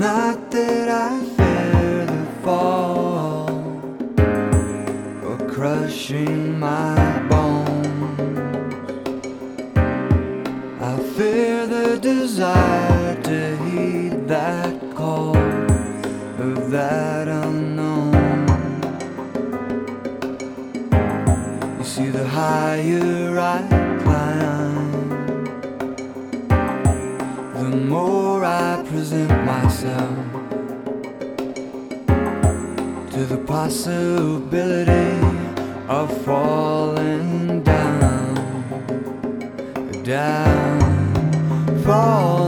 not that I fear the fall or crushing my bones. I fear the desire to heed that call of that unknown. You see, the higher I myself to the possibility of falling down, down, falling.